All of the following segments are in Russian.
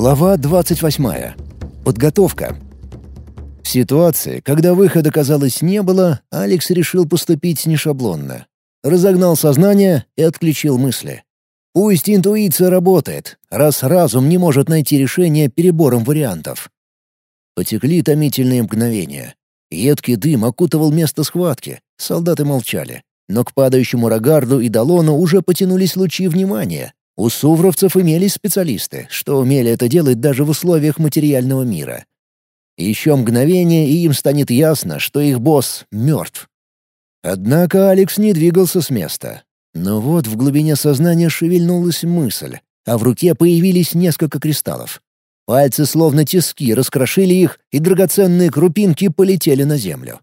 Глава 28. Подготовка. В ситуации, когда выхода, казалось, не было, Алекс решил поступить нешаблонно. Разогнал сознание и отключил мысли. Пусть интуиция работает, раз разум не может найти решение перебором вариантов. Потекли томительные мгновения. Едкий дым окутывал место схватки, солдаты молчали. Но к падающему Рогарду и Далону уже потянулись лучи внимания, у сувровцев имелись специалисты, что умели это делать даже в условиях материального мира. Еще мгновение, и им станет ясно, что их босс мертв. Однако Алекс не двигался с места. Но вот в глубине сознания шевельнулась мысль, а в руке появились несколько кристаллов. Пальцы словно тиски раскрошили их, и драгоценные крупинки полетели на землю.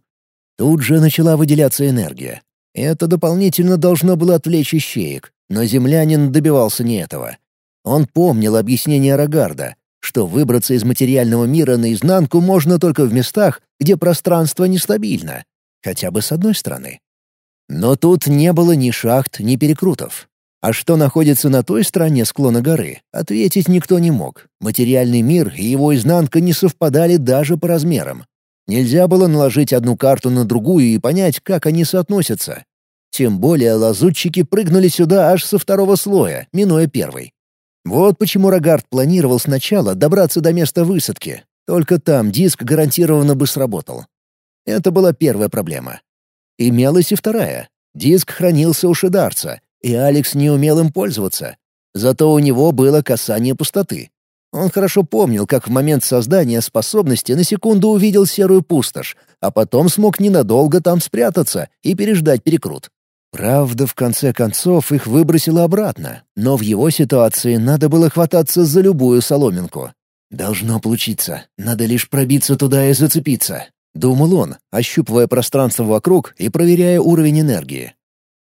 Тут же начала выделяться энергия. Это дополнительно должно было отвлечь ищеек, но землянин добивался не этого. Он помнил объяснение Рогарда, что выбраться из материального мира наизнанку можно только в местах, где пространство нестабильно, хотя бы с одной стороны. Но тут не было ни шахт, ни перекрутов. А что находится на той стороне склона горы, ответить никто не мог. Материальный мир и его изнанка не совпадали даже по размерам. Нельзя было наложить одну карту на другую и понять, как они соотносятся. Тем более лазутчики прыгнули сюда аж со второго слоя, минуя первый. Вот почему Рогард планировал сначала добраться до места высадки. Только там диск гарантированно бы сработал. Это была первая проблема. Имелась и вторая. Диск хранился у шидарца, и Алекс не умел им пользоваться. Зато у него было касание пустоты. Он хорошо помнил, как в момент создания способности на секунду увидел серую пустошь, а потом смог ненадолго там спрятаться и переждать перекрут. Правда, в конце концов их выбросило обратно, но в его ситуации надо было хвататься за любую соломинку. «Должно получиться, надо лишь пробиться туда и зацепиться», — думал он, ощупывая пространство вокруг и проверяя уровень энергии.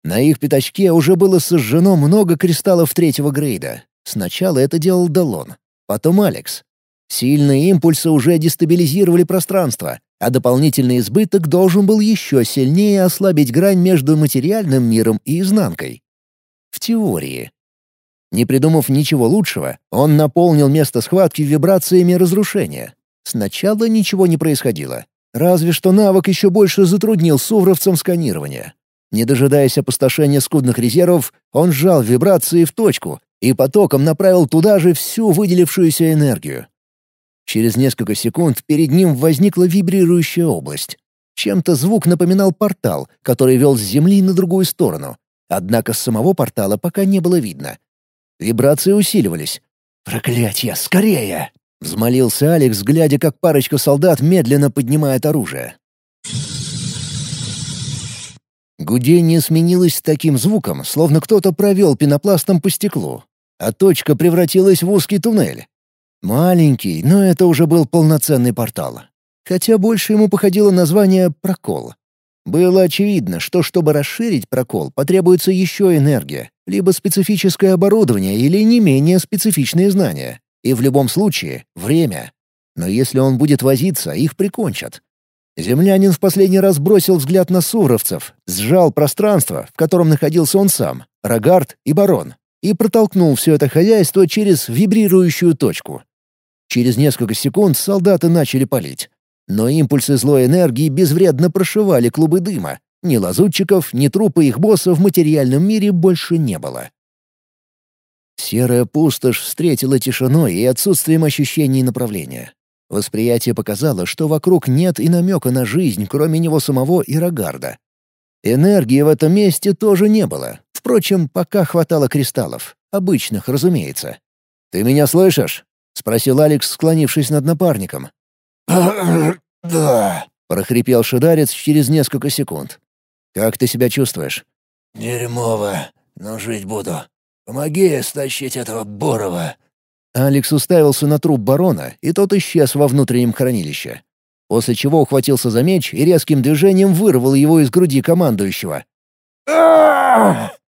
На их пятачке уже было сожжено много кристаллов третьего грейда. Сначала это делал Далон, потом Алекс. Сильные импульсы уже дестабилизировали пространство, а дополнительный избыток должен был еще сильнее ослабить грань между материальным миром и изнанкой. В теории. Не придумав ничего лучшего, он наполнил место схватки вибрациями разрушения. Сначала ничего не происходило. Разве что навык еще больше затруднил сувровцам сканирование. Не дожидаясь опустошения скудных резервов, он сжал вибрации в точку и потоком направил туда же всю выделившуюся энергию. Через несколько секунд перед ним возникла вибрирующая область. Чем-то звук напоминал портал, который вел с Земли на другую сторону. Однако самого портала пока не было видно. Вибрации усиливались. «Проклятье, скорее!» — взмолился Алекс, глядя, как парочка солдат медленно поднимает оружие. Гудение сменилось таким звуком, словно кто-то провел пенопластом по стеклу, а точка превратилась в узкий туннель. Маленький, но это уже был полноценный портал. Хотя больше ему походило название «прокол». Было очевидно, что чтобы расширить прокол, потребуется еще энергия, либо специфическое оборудование или не менее специфичные знания. И в любом случае — время. Но если он будет возиться, их прикончат. Землянин в последний раз бросил взгляд на суровцев, сжал пространство, в котором находился он сам, Рогард и Барон, и протолкнул все это хозяйство через вибрирующую точку. Через несколько секунд солдаты начали палить. Но импульсы злой энергии безвредно прошивали клубы дыма. Ни лазутчиков, ни трупы их босса в материальном мире больше не было. Серая пустошь встретила тишиной и отсутствием ощущений направления. Восприятие показало, что вокруг нет и намека на жизнь, кроме него самого и Рогарда. Энергии в этом месте тоже не было. Впрочем, пока хватало кристаллов. Обычных, разумеется. «Ты меня слышишь?» — спросил Алекс, склонившись над напарником. «Да», — прохрипел шидарец через несколько секунд. «Как ты себя чувствуешь?» «Дерьмово, но жить буду. Помоги стащить этого Борова». Алекс уставился на труп барона, и тот исчез во внутреннем хранилище. После чего ухватился за меч и резким движением вырвал его из груди командующего.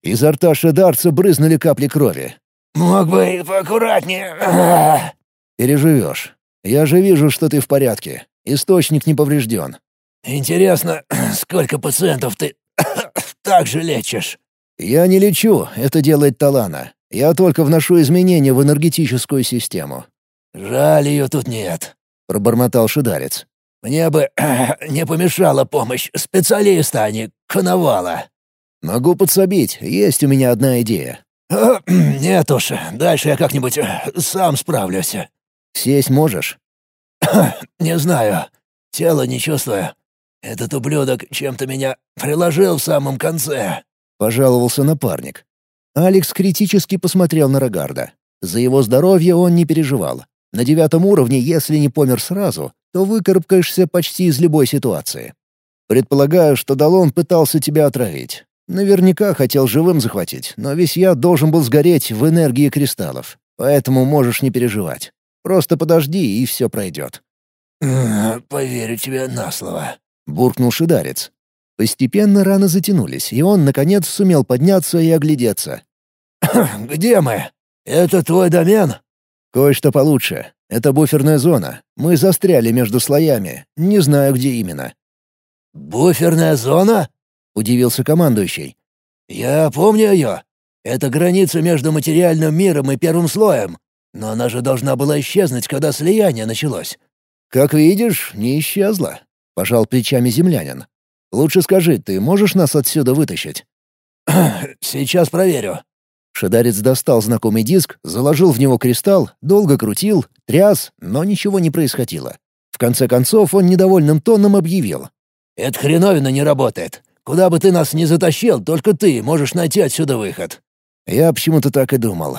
Изо рта шедарца брызнули капли крови. «Мог бы поаккуратнее». «Переживешь. Я же вижу, что ты в порядке. Источник не поврежден». «Интересно, сколько пациентов ты так же лечишь?» «Я не лечу, это делает Талана. Я только вношу изменения в энергетическую систему. «Жаль, ее тут нет», — пробормотал шидарец. «Мне бы не помешала помощь специалиста, а не коновала». «Могу подсобить, есть у меня одна идея». «Нет уж, дальше я как-нибудь сам справлюсь». «Сесть можешь?» «Не знаю. Тело не чувствую. Этот ублюдок чем-то меня приложил в самом конце», — пожаловался напарник. Алекс критически посмотрел на Рогарда. За его здоровье он не переживал. На девятом уровне, если не помер сразу, то выкарабкаешься почти из любой ситуации. Предполагаю, что Далон пытался тебя отравить. Наверняка хотел живым захватить, но весь яд должен был сгореть в энергии кристаллов. Поэтому можешь не переживать. Просто подожди, и все пройдет. «Поверю тебе на слово», — буркнул шидарец. Постепенно раны затянулись, и он, наконец, сумел подняться и оглядеться. «Где мы? Это твой домен?» «Кое-что получше. Это буферная зона. Мы застряли между слоями. Не знаю, где именно». «Буферная зона?» — удивился командующий. «Я помню ее. Это граница между материальным миром и первым слоем. Но она же должна была исчезнуть, когда слияние началось». «Как видишь, не исчезла», — пожал плечами землянин. «Лучше скажи, ты можешь нас отсюда вытащить?» «Сейчас проверю». Шадарец достал знакомый диск, заложил в него кристалл, долго крутил, тряс, но ничего не происходило. В конце концов он недовольным тоном объявил. «Это хреновина не работает. Куда бы ты нас ни затащил, только ты можешь найти отсюда выход». Я почему-то так и думал.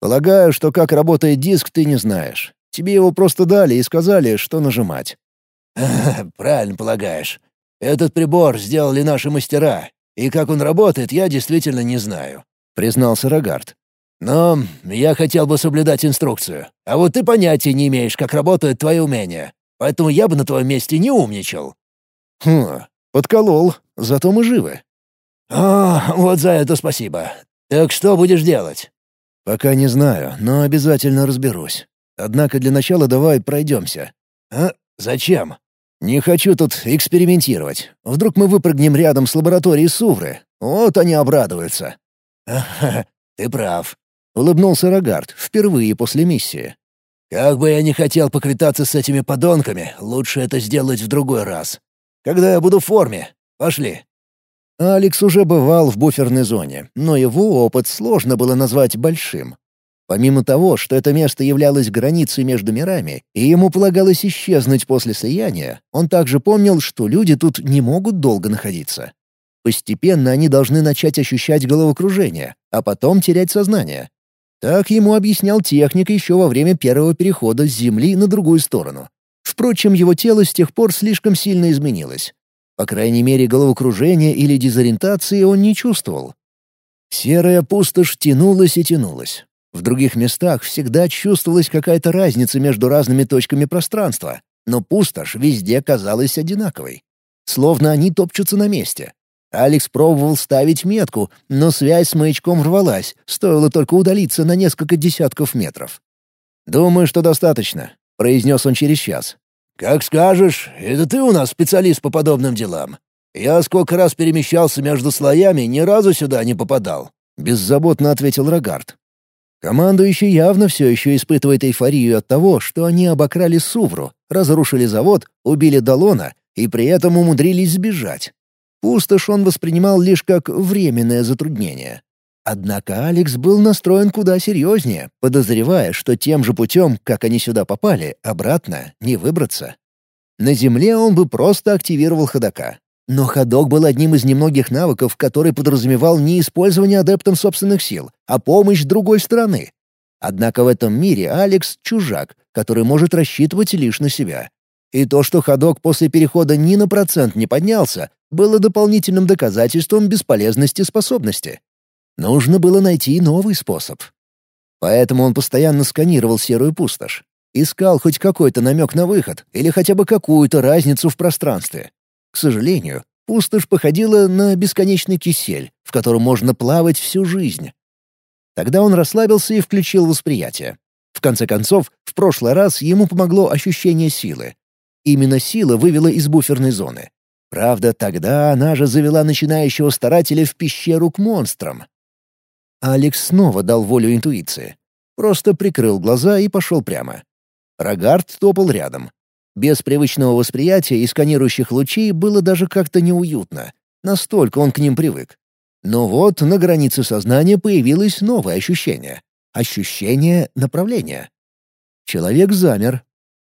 Полагаю, что как работает диск, ты не знаешь. Тебе его просто дали и сказали, что нажимать. «Правильно полагаешь. Этот прибор сделали наши мастера, и как он работает, я действительно не знаю», — признался Рогард. «Но я хотел бы соблюдать инструкцию. А вот ты понятия не имеешь, как работают твои умения. Поэтому я бы на твоем месте не умничал». «Хм, подколол. Зато мы живы». «А, вот за это спасибо. Так что будешь делать?» «Пока не знаю, но обязательно разберусь. Однако для начала давай пройдемся». «А? Зачем?» «Не хочу тут экспериментировать. Вдруг мы выпрыгнем рядом с лабораторией Сувры. Вот они обрадуются». «Ага, ты прав», — улыбнулся Рогард впервые после миссии. «Как бы я не хотел поквитаться с этими подонками, лучше это сделать в другой раз. Когда я буду в форме. Пошли». Алекс уже бывал в буферной зоне, но его опыт сложно было назвать большим. Помимо того, что это место являлось границей между мирами, и ему полагалось исчезнуть после слияния, он также помнил, что люди тут не могут долго находиться. Постепенно они должны начать ощущать головокружение, а потом терять сознание. Так ему объяснял техник еще во время первого перехода с Земли на другую сторону. Впрочем, его тело с тех пор слишком сильно изменилось. По крайней мере, головокружения или дезориентации он не чувствовал. Серая пустошь тянулась и тянулась. В других местах всегда чувствовалась какая-то разница между разными точками пространства, но пустошь везде казалась одинаковой. Словно они топчутся на месте. Алекс пробовал ставить метку, но связь с маячком рвалась, стоило только удалиться на несколько десятков метров. «Думаю, что достаточно», — произнес он через час. «Как скажешь, это ты у нас специалист по подобным делам. Я сколько раз перемещался между слоями, ни разу сюда не попадал», — беззаботно ответил Рогард. Командующий явно все еще испытывает эйфорию от того, что они обокрали Сувру, разрушили завод, убили Далона и при этом умудрились сбежать. Пустошь он воспринимал лишь как временное затруднение. Однако Алекс был настроен куда серьезнее, подозревая, что тем же путем, как они сюда попали, обратно не выбраться. На Земле он бы просто активировал ходока, но ходок был одним из немногих навыков, который подразумевал не использование адептом собственных сил, а помощь другой стороны. Однако в этом мире Алекс — чужак, который может рассчитывать лишь на себя. И то, что ходок после перехода ни на процент не поднялся, было дополнительным доказательством бесполезности способности. Нужно было найти новый способ. Поэтому он постоянно сканировал серую пустошь. Искал хоть какой-то намек на выход или хотя бы какую-то разницу в пространстве. К сожалению, пустошь походила на бесконечный кисель, в котором можно плавать всю жизнь. Тогда он расслабился и включил восприятие. В конце концов, в прошлый раз ему помогло ощущение силы. Именно сила вывела из буферной зоны. Правда, тогда она же завела начинающего старателя в пещеру к монстрам. Алекс снова дал волю интуиции. Просто прикрыл глаза и пошел прямо. Рогард топал рядом. Без привычного восприятия и сканирующих лучей было даже как-то неуютно. Настолько он к ним привык. Но вот на границе сознания появилось новое ощущение. Ощущение направления. Человек замер.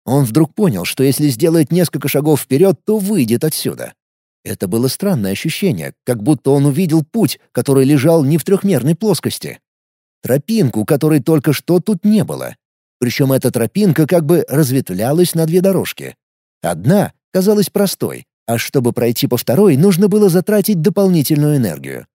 Он вдруг понял, что если сделает несколько шагов вперед, то выйдет отсюда. Это было странное ощущение, как будто он увидел путь, который лежал не в трехмерной плоскости. Тропинку, которой только что тут не было. Причем эта тропинка как бы разветвлялась на две дорожки. Одна казалась простой, а чтобы пройти по второй, нужно было затратить дополнительную энергию.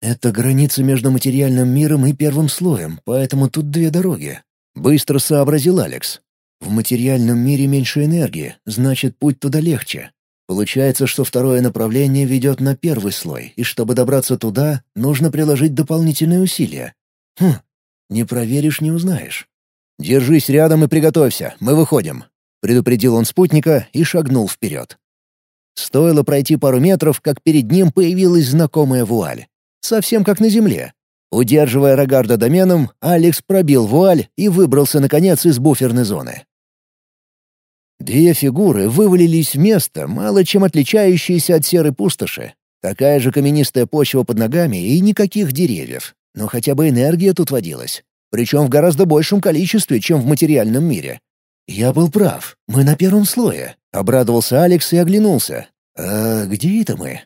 «Это граница между материальным миром и первым слоем, поэтому тут две дороги», — быстро сообразил Алекс. «В материальном мире меньше энергии, значит, путь туда легче. Получается, что второе направление ведет на первый слой, и чтобы добраться туда, нужно приложить дополнительные усилия. Хм, не проверишь — не узнаешь». «Держись рядом и приготовься, мы выходим», — предупредил он спутника и шагнул вперед. Стоило пройти пару метров, как перед ним появилась знакомая вуаль. Совсем как на земле. Удерживая Рогарда доменом, Алекс пробил вуаль и выбрался, наконец, из буферной зоны. Две фигуры вывалились в место, мало чем отличающееся от серой пустоши. Такая же каменистая почва под ногами и никаких деревьев. Но хотя бы энергия тут водилась. Причем в гораздо большем количестве, чем в материальном мире. «Я был прав. Мы на первом слое», — обрадовался Алекс и оглянулся. «А где это мы?»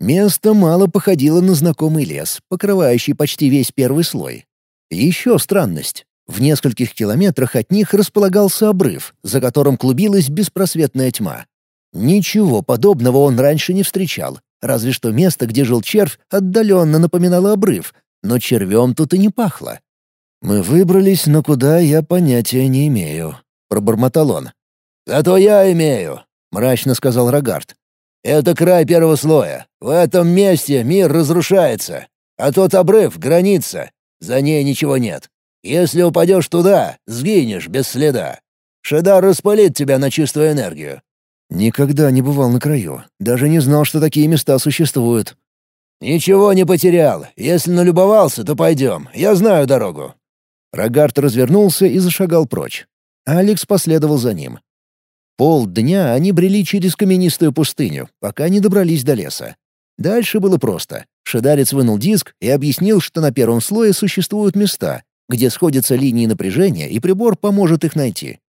Место мало походило на знакомый лес, покрывающий почти весь первый слой. Еще странность. В нескольких километрах от них располагался обрыв, за которым клубилась беспросветная тьма. Ничего подобного он раньше не встречал, разве что место, где жил червь, отдаленно напоминало обрыв, но червем тут и не пахло. «Мы выбрались, но куда я понятия не имею», пробормотал он. «Зато я имею», — мрачно сказал Рогард. «Это край первого слоя. В этом месте мир разрушается, а тот обрыв — граница. За ней ничего нет. Если упадешь туда, сгинешь без следа. Шедар распылит тебя на чистую энергию». «Никогда не бывал на краю. Даже не знал, что такие места существуют». «Ничего не потерял. Если налюбовался, то пойдем. Я знаю дорогу». Рогард развернулся и зашагал прочь. Алекс последовал за ним. Полдня они брели через каменистую пустыню, пока не добрались до леса. Дальше было просто. Шедарец вынул диск и объяснил, что на первом слое существуют места, где сходятся линии напряжения, и прибор поможет их найти.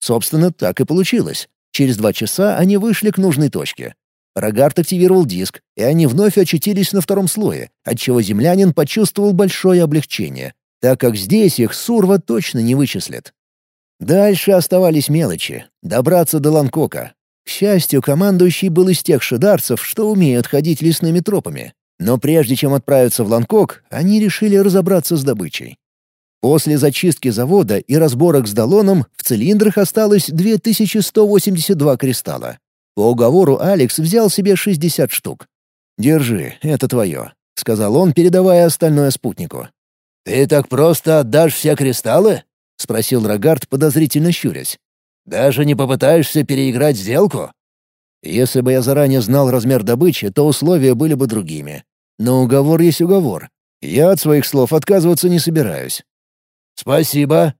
Собственно, так и получилось. Через два часа они вышли к нужной точке. Рогард активировал диск, и они вновь очутились на втором слое, отчего землянин почувствовал большое облегчение, так как здесь их Сурва точно не вычислит. Дальше оставались мелочи. Добраться до Ланкока. К счастью, командующий был из тех шидарцев, что умеют ходить лесными тропами. Но прежде чем отправиться в Ланкок, они решили разобраться с добычей. После зачистки завода и разборок с Далоном в цилиндрах осталось 2182 кристалла. По уговору Алекс взял себе 60 штук. «Держи, это твое», — сказал он, передавая остальное спутнику. «Ты так просто отдашь все кристаллы?» — спросил Рогард, подозрительно щурясь. «Даже не попытаешься переиграть сделку?» «Если бы я заранее знал размер добычи, то условия были бы другими. Но уговор есть уговор. Я от своих слов отказываться не собираюсь». «Спасибо.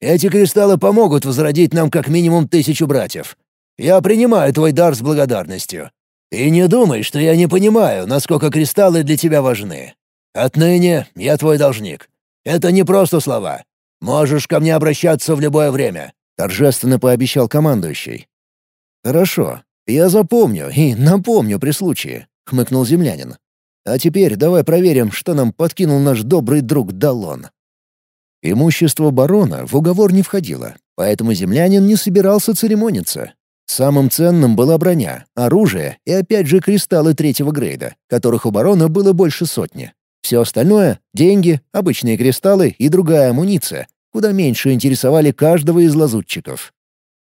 Эти кристаллы помогут возродить нам как минимум тысячу братьев. Я принимаю твой дар с благодарностью. И не думай, что я не понимаю, насколько кристаллы для тебя важны. Отныне я твой должник. Это не просто слова. Можешь ко мне обращаться в любое время», — торжественно пообещал командующий. «Хорошо, я запомню и напомню при случае», — хмыкнул землянин. «А теперь давай проверим, что нам подкинул наш добрый друг Далон». Имущество барона в уговор не входило, поэтому землянин не собирался церемониться. Самым ценным была броня, оружие и опять же кристаллы третьего грейда, которых у барона было больше сотни. Все остальное — деньги, обычные кристаллы и другая амуниция, куда меньше интересовали каждого из лазутчиков.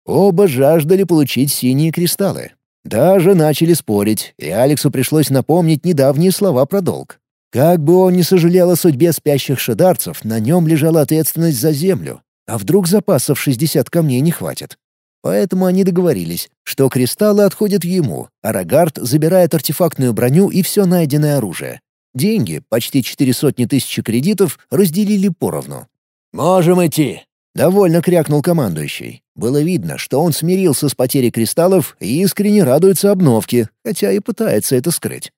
Оба жаждали получить синие кристаллы. Даже начали спорить, и Алексу пришлось напомнить недавние слова про долг. Как бы он ни сожалел о судьбе спящих шедарцев, на нем лежала ответственность за землю. А вдруг запасов 60 камней не хватит? Поэтому они договорились, что кристаллы отходят ему, а Рогард забирает артефактную броню и все найденное оружие. Деньги, почти четыре сотни тысяч кредитов, разделили поровну. «Можем идти», — довольно крякнул командующий. Было видно, что он смирился с потерей кристаллов и искренне радуется обновке, хотя и пытается это скрыть.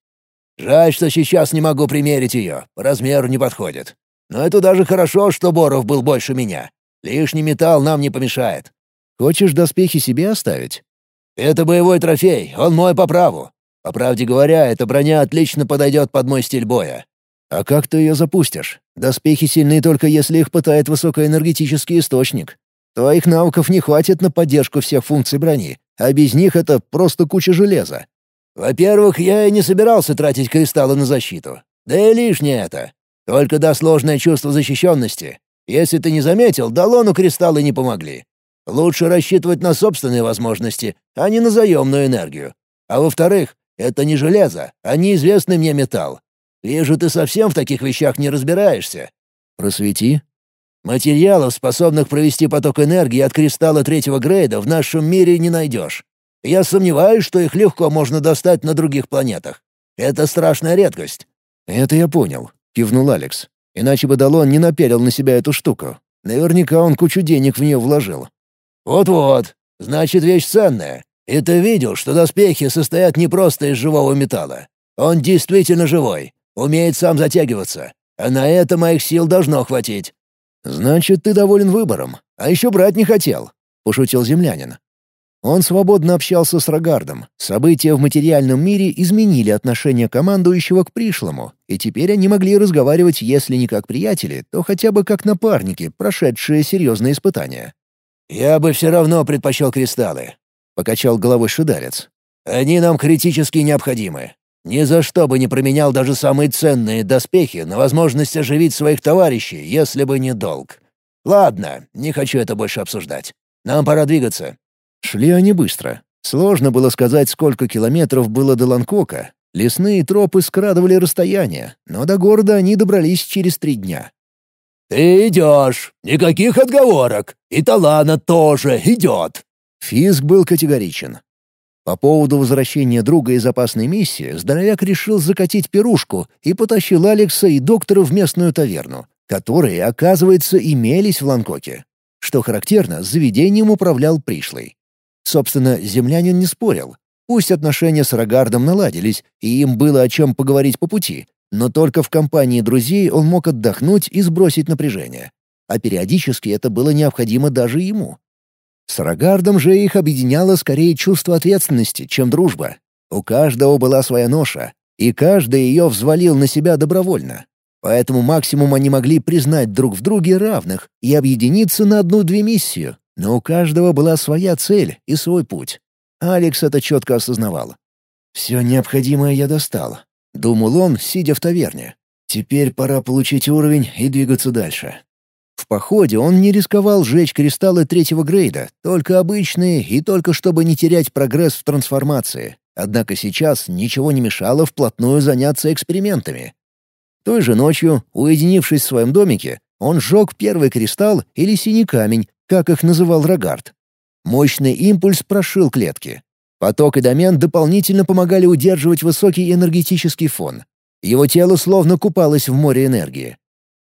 «Жаль, что сейчас не могу примерить ее, по размеру не подходит. Но это даже хорошо, что Боров был больше меня. Лишний металл нам не помешает». «Хочешь доспехи себе оставить?» «Это боевой трофей, он мой по праву. По правде говоря, эта броня отлично подойдет под мой стиль боя». «А как ты ее запустишь? Доспехи сильны только если их пытает высокоэнергетический источник. Твоих навыков не хватит на поддержку всех функций брони, а без них это просто куча железа. Во-первых, я и не собирался тратить кристаллы на защиту. Да и лишнее это. Только да сложное чувство защищенности. Если ты не заметил, Далону кристаллы не помогли. Лучше рассчитывать на собственные возможности, а не на заемную энергию. А во-вторых, это не железо, а неизвестный мне металл. Вижу, ты совсем в таких вещах не разбираешься. Просвети. Материалов, способных провести поток энергии от кристалла третьего грейда, в нашем мире не найдешь. Я сомневаюсь, что их легко можно достать на других планетах. Это страшная редкость». «Это я понял», — кивнул Алекс. «Иначе бы Далон не наперил на себя эту штуку. Наверняка он кучу денег в нее вложил». «Вот-вот. Значит, вещь ценная. И ты видел, что доспехи состоят не просто из живого металла. Он действительно живой, умеет сам затягиваться. А на это моих сил должно хватить. «Значит, ты доволен выбором, а еще брать не хотел», — пошутил землянин. Он свободно общался с Рогардом. События в материальном мире изменили отношение командующего к пришлому, и теперь они могли разговаривать, если не как приятели, то хотя бы как напарники, прошедшие серьезные испытания. «Я бы все равно предпочел кристаллы», — покачал головой шидарец. «Они нам критически необходимы. Ни за что бы не променял даже самые ценные доспехи на возможность оживить своих товарищей, если бы не долг. Ладно, не хочу это больше обсуждать. Нам пора двигаться». Шли они быстро. Сложно было сказать, сколько километров было до Ланкока. Лесные тропы скрадывали расстояние, но до города они добрались через три дня. «Ты идешь! Никаких отговорок! И Талана тоже идет!» Фиск был категоричен. По поводу возвращения друга из опасной миссии, здоровяк решил закатить пирушку и потащил Алекса и доктора в местную таверну, которые, оказывается, имелись в Ланкоке. Что характерно, заведением управлял пришлый. Собственно, землянин не спорил. Пусть отношения с Рогардом наладились, и им было о чем поговорить по пути, но только в компании друзей он мог отдохнуть и сбросить напряжение. А периодически это было необходимо даже ему. С Рогардом же их объединяло скорее чувство ответственности, чем дружба. У каждого была своя ноша, и каждый ее взвалил на себя добровольно. Поэтому максимум они могли признать друг в друге равных и объединиться на одну-две миссию, но у каждого была своя цель и свой путь. Алекс это четко осознавал. «Все необходимое я достал», — думал он, сидя в таверне. «Теперь пора получить уровень и двигаться дальше». В походе он не рисковал сжечь кристаллы третьего грейда, только обычные и только чтобы не терять прогресс в трансформации. Однако сейчас ничего не мешало вплотную заняться экспериментами. Той же ночью, уединившись в своем домике, он сжег первый кристалл или синий камень, как их называл Рогард. Мощный импульс прошил клетки. Поток и домен дополнительно помогали удерживать высокий энергетический фон. Его тело словно купалось в море энергии.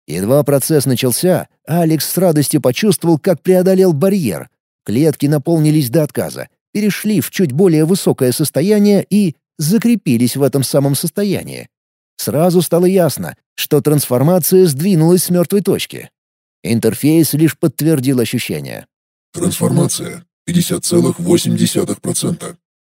Едва процесс начался, Алекс с радостью почувствовал, как преодолел барьер. Клетки наполнились до отказа, перешли в чуть более высокое состояние и закрепились в этом самом состоянии. Сразу стало ясно, что трансформация сдвинулась с мертвой точки. Интерфейс лишь подтвердил ощущение. Трансформация 50,8%.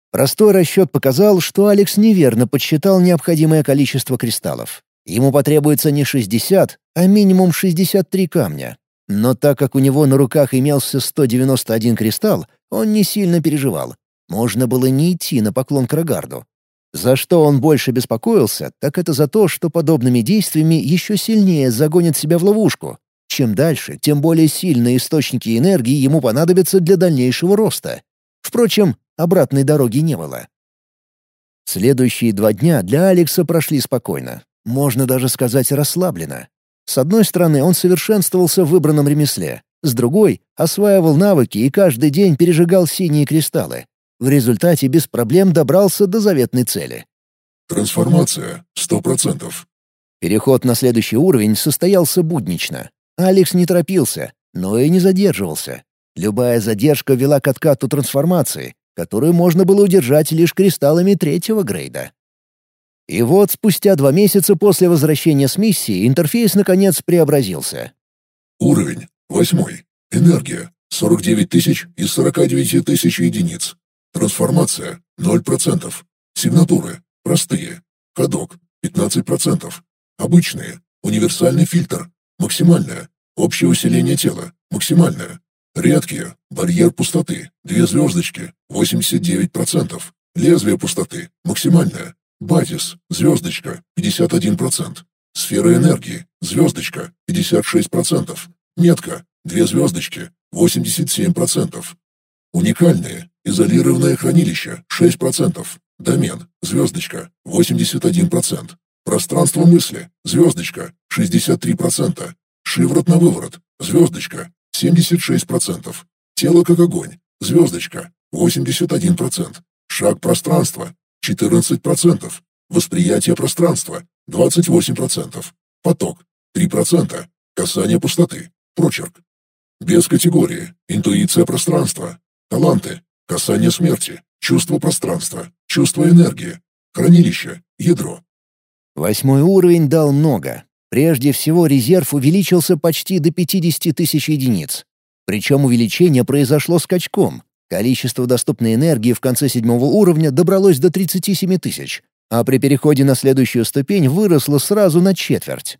Простой расчет показал, что Алекс неверно подсчитал необходимое количество кристаллов. Ему потребуется не 60, а минимум 63 камня. Но так как у него на руках имелся 191 кристалл, он не сильно переживал. Можно было не идти на поклон к Рогарду. За что он больше беспокоился, так это за то, что подобными действиями еще сильнее загонит себя в ловушку. Чем дальше, тем более сильные источники энергии ему понадобятся для дальнейшего роста. Впрочем, обратной дороги не было. Следующие два дня для Алекса прошли спокойно. Можно даже сказать расслабленно. С одной стороны, он совершенствовался в выбранном ремесле, с другой — осваивал навыки и каждый день пережигал синие кристаллы. В результате без проблем добрался до заветной цели. Трансформация — сто процентов. Переход на следующий уровень состоялся буднично. Алекс не торопился, но и не задерживался. Любая задержка вела к откату трансформации, которую можно было удержать лишь кристаллами третьего грейда. И вот спустя два месяца после возвращения с миссии интерфейс наконец преобразился. Уровень. Восьмой. Энергия. 49 тысяч из 49 тысяч единиц. Трансформация. 0%. Сигнатуры. Простые. Ходок. 15%. Обычные. Универсальный фильтр. Максимальное. Общее усиление тела. Максимальное. Редкие. Барьер пустоты. Две звездочки. 89%. Лезвие пустоты. Максимальное. Базис. Звездочка. 51%. Сфера энергии. Звездочка. 56%. Метка. Две звездочки. 87%. Уникальные. Изолированное хранилище. 6%. Домен. Звездочка. 81%. Пространство мысли. Звездочка. 63%. Шиворот на выворот. Звездочка. 76%. Тело как огонь. Звездочка. 81%. Шаг пространства. 14%. Восприятие пространства. 28%. Поток. 3%. Касание пустоты. Прочерк. Без категории. Интуиция пространства. Таланты. Касание смерти. Чувство пространства. Чувство энергии. Хранилище. Ядро. Восьмой уровень дал много. Прежде всего, резерв увеличился почти до 50 тысяч единиц. Причем увеличение произошло скачком. Количество доступной энергии в конце седьмого уровня добралось до 37 тысяч, а при переходе на следующую ступень выросло сразу на четверть.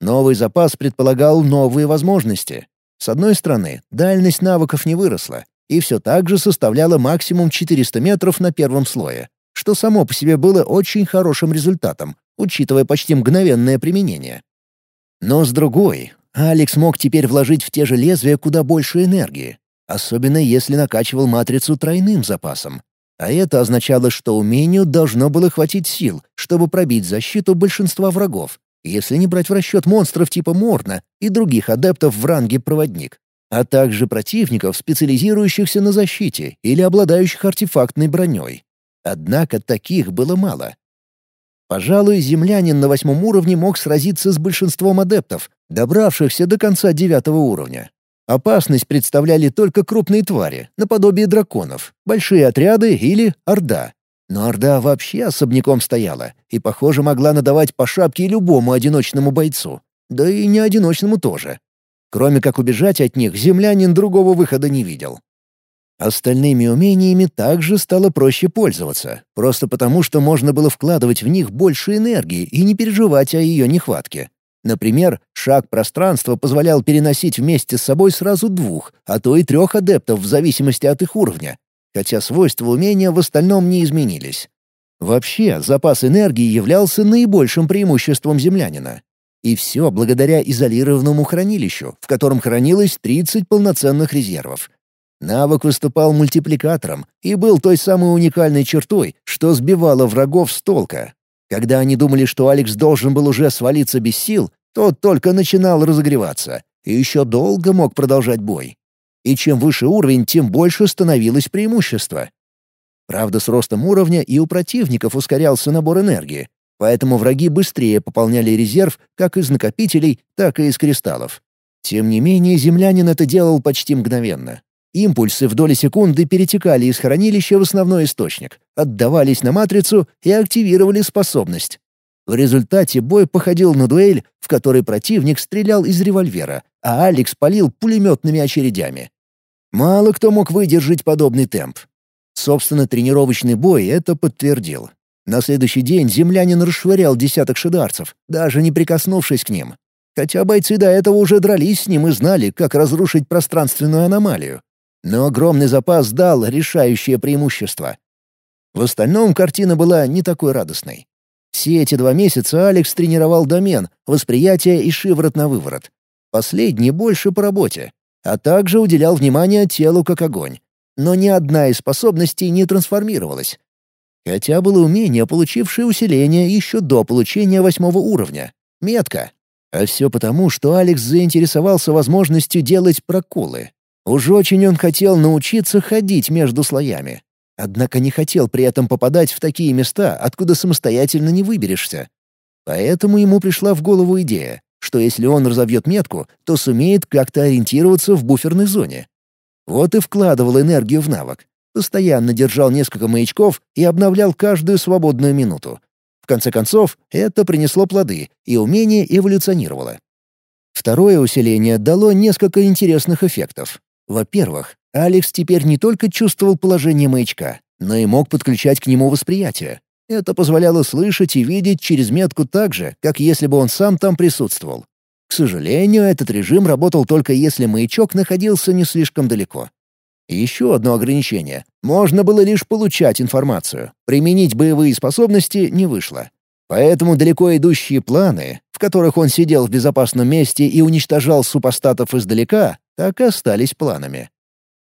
Новый запас предполагал новые возможности. С одной стороны, дальность навыков не выросла, и все так же составляла максимум 400 метров на первом слое, что само по себе было очень хорошим результатом, учитывая почти мгновенное применение. Но с другой, Алекс мог теперь вложить в те же лезвия куда больше энергии, особенно если накачивал матрицу тройным запасом. А это означало, что умению должно было хватить сил, чтобы пробить защиту большинства врагов, если не брать в расчет монстров типа Морна и других адептов в ранге проводник, а также противников, специализирующихся на защите или обладающих артефактной броней. Однако таких было мало. Пожалуй, землянин на восьмом уровне мог сразиться с большинством адептов, добравшихся до конца девятого уровня. Опасность представляли только крупные твари, наподобие драконов, большие отряды или орда. Но орда вообще особняком стояла и, похоже, могла надавать по шапке любому одиночному бойцу. Да и не одиночному тоже. Кроме как убежать от них, землянин другого выхода не видел. Остальными умениями также стало проще пользоваться, просто потому что можно было вкладывать в них больше энергии и не переживать о ее нехватке. Например, шаг пространства позволял переносить вместе с собой сразу двух, а то и трех адептов в зависимости от их уровня, хотя свойства умения в остальном не изменились. Вообще, запас энергии являлся наибольшим преимуществом землянина. И все благодаря изолированному хранилищу, в котором хранилось 30 полноценных резервов, Навык выступал мультипликатором и был той самой уникальной чертой, что сбивало врагов с толка. Когда они думали, что Алекс должен был уже свалиться без сил, тот только начинал разогреваться и еще долго мог продолжать бой. И чем выше уровень, тем больше становилось преимущество. Правда, с ростом уровня и у противников ускорялся набор энергии, поэтому враги быстрее пополняли резерв как из накопителей, так и из кристаллов. Тем не менее, землянин это делал почти мгновенно. Импульсы в доли секунды перетекали из хранилища в основной источник, отдавались на матрицу и активировали способность. В результате бой походил на дуэль, в которой противник стрелял из револьвера, а Алекс палил пулеметными очередями. Мало кто мог выдержать подобный темп. Собственно, тренировочный бой это подтвердил. На следующий день землянин расшвырял десяток шидарцев, даже не прикоснувшись к ним. Хотя бойцы до этого уже дрались с ним и знали, как разрушить пространственную аномалию. Но огромный запас дал решающее преимущество. В остальном картина была не такой радостной. Все эти два месяца Алекс тренировал домен, восприятие и шиворот на выворот. Последний больше по работе, а также уделял внимание телу как огонь. Но ни одна из способностей не трансформировалась. Хотя было умение, получившее усиление еще до получения восьмого уровня — метка. А все потому, что Алекс заинтересовался возможностью делать проколы, Уж очень он хотел научиться ходить между слоями. Однако не хотел при этом попадать в такие места, откуда самостоятельно не выберешься. Поэтому ему пришла в голову идея, что если он разовьет метку, то сумеет как-то ориентироваться в буферной зоне. Вот и вкладывал энергию в навык. Постоянно держал несколько маячков и обновлял каждую свободную минуту. В конце концов, это принесло плоды, и умение эволюционировало. Второе усиление дало несколько интересных эффектов. Во-первых, Алекс теперь не только чувствовал положение маячка, но и мог подключать к нему восприятие. Это позволяло слышать и видеть через метку так же, как если бы он сам там присутствовал. К сожалению, этот режим работал только если маячок находился не слишком далеко. еще одно ограничение. Можно было лишь получать информацию. Применить боевые способности не вышло. Поэтому далеко идущие планы, в которых он сидел в безопасном месте и уничтожал супостатов издалека, так и остались планами.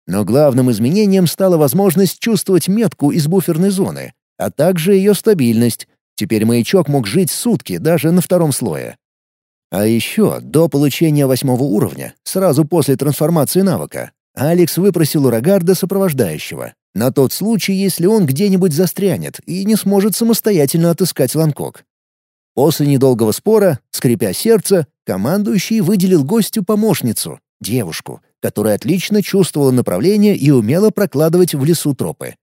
Но главным изменением стала возможность чувствовать метку из буферной зоны, а также ее стабильность. Теперь маячок мог жить сутки даже на втором слое. А еще до получения восьмого уровня, сразу после трансформации навыка, Алекс выпросил у Рогарда сопровождающего, на тот случай, если он где-нибудь застрянет и не сможет самостоятельно отыскать Ланкок. После недолгого спора, скрипя сердце, командующий выделил гостю помощницу, девушку, которая отлично чувствовала направление и умела прокладывать в лесу тропы.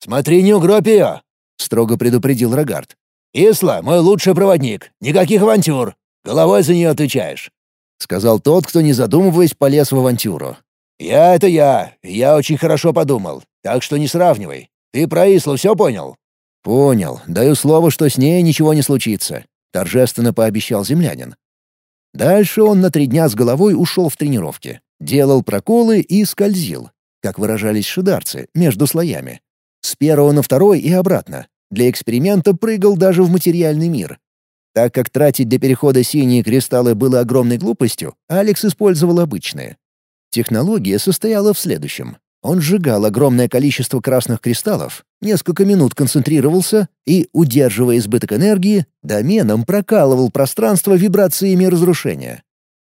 «Смотри, не угробь ее!» — строго предупредил Рогард. «Исла — мой лучший проводник. Никаких авантюр. Головой за нее отвечаешь», — сказал тот, кто, не задумываясь, полез в авантюру. «Я — это я. Я очень хорошо подумал. Так что не сравнивай. Ты про Ислу все понял?» «Понял. Даю слово, что с ней ничего не случится», — торжественно пообещал землянин. Дальше он на три дня с головой ушел в тренировки. Делал проколы и скользил, как выражались шидарцы, между слоями. С первого на второй и обратно. Для эксперимента прыгал даже в материальный мир. Так как тратить для перехода синие кристаллы было огромной глупостью, Алекс использовал обычные. Технология состояла в следующем. Он сжигал огромное количество красных кристаллов, несколько минут концентрировался и, удерживая избыток энергии, доменом прокалывал пространство вибрациями разрушения.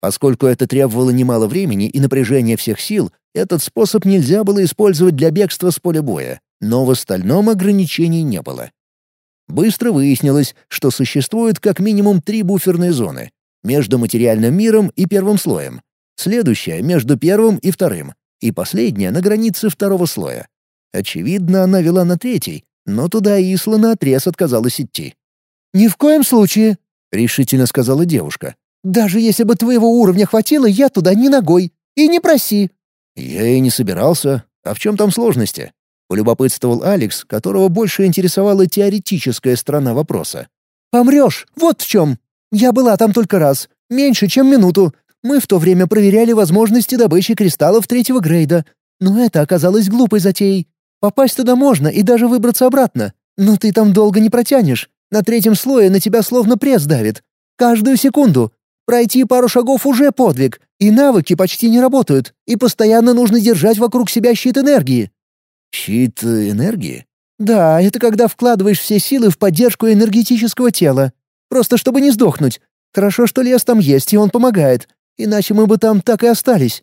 Поскольку это требовало немало времени и напряжения всех сил, этот способ нельзя было использовать для бегства с поля боя, но в остальном ограничений не было. Быстро выяснилось, что существует как минимум три буферные зоны — между материальным миром и первым слоем, следующая — между первым и вторым, и последняя — на границе второго слоя. Очевидно, она вела на третий, но туда Исла наотрез отказалась идти. «Ни в коем случае», — решительно сказала девушка. Даже если бы твоего уровня хватило, я туда не ногой. И не проси». «Я и не собирался. А в чем там сложности?» — полюбопытствовал Алекс, которого больше интересовала теоретическая сторона вопроса. «Помрешь, вот в чем. Я была там только раз, меньше, чем минуту. Мы в то время проверяли возможности добычи кристаллов третьего грейда. Но это оказалось глупой затеей. Попасть туда можно и даже выбраться обратно. Но ты там долго не протянешь. На третьем слое на тебя словно пресс давит. Каждую секунду. Пройти пару шагов уже подвиг, и навыки почти не работают, и постоянно нужно держать вокруг себя щит энергии». «Щит э, энергии?» «Да, это когда вкладываешь все силы в поддержку энергетического тела. Просто чтобы не сдохнуть. Хорошо, что лес там есть, и он помогает. Иначе мы бы там так и остались.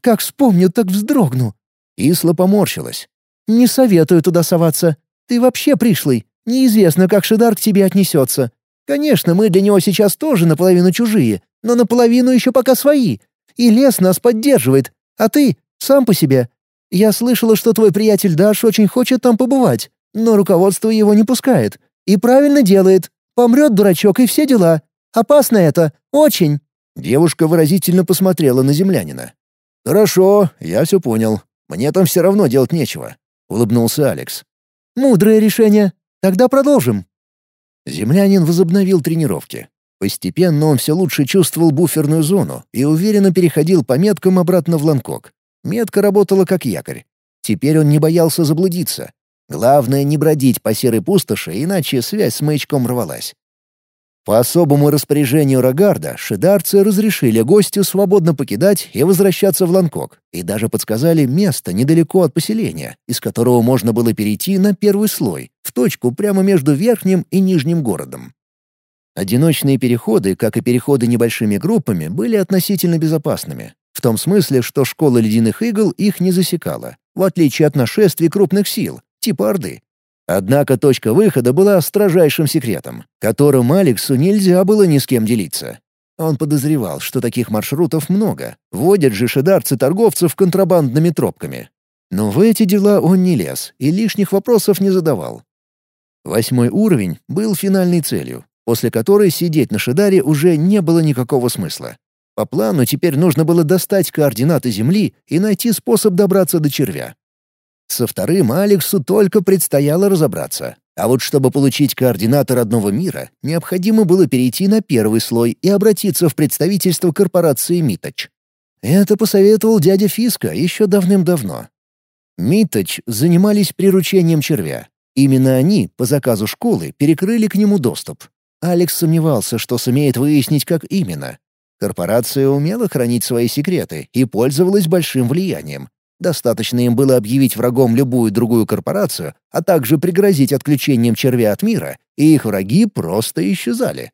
Как вспомню, так вздрогну». Исла поморщилась. «Не советую туда соваться. Ты вообще пришлый. Неизвестно, как Шидар к тебе отнесется. Конечно, мы для него сейчас тоже наполовину чужие, но наполовину еще пока свои. И лес нас поддерживает, а ты сам по себе. Я слышала, что твой приятель Даш очень хочет там побывать, но руководство его не пускает. И правильно делает. Помрет дурачок и все дела. Опасно это, очень». Девушка выразительно посмотрела на землянина. «Хорошо, я все понял. Мне там все равно делать нечего», — улыбнулся Алекс. «Мудрое решение. Тогда продолжим». Землянин возобновил тренировки. Постепенно он все лучше чувствовал буферную зону и уверенно переходил по меткам обратно в Ланкок. Метка работала как якорь. Теперь он не боялся заблудиться. Главное — не бродить по серой пустоши, иначе связь с маячком рвалась. По особому распоряжению Рогарда шидарцы разрешили гостю свободно покидать и возвращаться в Ланкок, и даже подсказали место недалеко от поселения, из которого можно было перейти на первый слой, в точку прямо между верхним и нижним городом. Одиночные переходы, как и переходы небольшими группами, были относительно безопасными, в том смысле, что школа ледяных игл их не засекала, в отличие от нашествий крупных сил, типа Орды, Однако точка выхода была строжайшим секретом, которым Алексу нельзя было ни с кем делиться. Он подозревал, что таких маршрутов много. Водят же шидарцы торговцев контрабандными тропками. Но в эти дела он не лез и лишних вопросов не задавал. Восьмой уровень был финальной целью, после которой сидеть на Шидаре уже не было никакого смысла. По плану теперь нужно было достать координаты Земли и найти способ добраться до червя. Со вторым Алексу только предстояло разобраться. А вот чтобы получить координаты родного мира, необходимо было перейти на первый слой и обратиться в представительство корпорации «Миточ». Это посоветовал дядя Фиска еще давным-давно. «Миточ» занимались приручением червя. Именно они, по заказу школы, перекрыли к нему доступ. Алекс сомневался, что сумеет выяснить, как именно. Корпорация умела хранить свои секреты и пользовалась большим влиянием, Достаточно им было объявить врагом любую другую корпорацию, а также пригрозить отключением червя от мира, и их враги просто исчезали.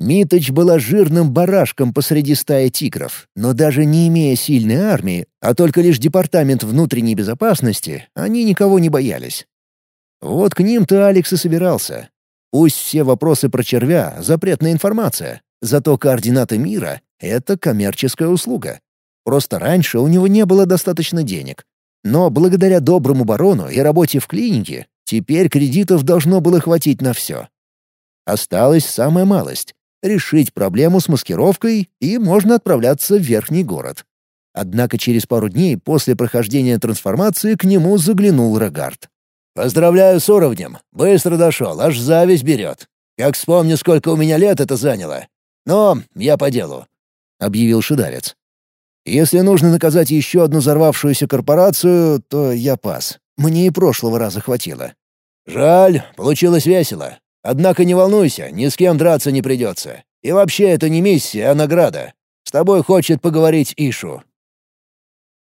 Миточ была жирным барашком посреди стаи тигров, но даже не имея сильной армии, а только лишь департамент внутренней безопасности, они никого не боялись. Вот к ним-то Алекс и собирался. Пусть все вопросы про червя — запретная информация, зато координаты мира — это коммерческая услуга. Просто раньше у него не было достаточно денег. Но благодаря доброму барону и работе в клинике, теперь кредитов должно было хватить на все. Осталась самая малость — решить проблему с маскировкой, и можно отправляться в верхний город. Однако через пару дней после прохождения трансформации к нему заглянул Рогард. «Поздравляю с уровнем. Быстро дошел, аж зависть берет. Как вспомню, сколько у меня лет это заняло. Но я по делу», — объявил шидарец. Если нужно наказать еще одну взорвавшуюся корпорацию, то я пас. Мне и прошлого раза хватило. Жаль, получилось весело. Однако не волнуйся, ни с кем драться не придется. И вообще это не миссия, а награда. С тобой хочет поговорить Ишу.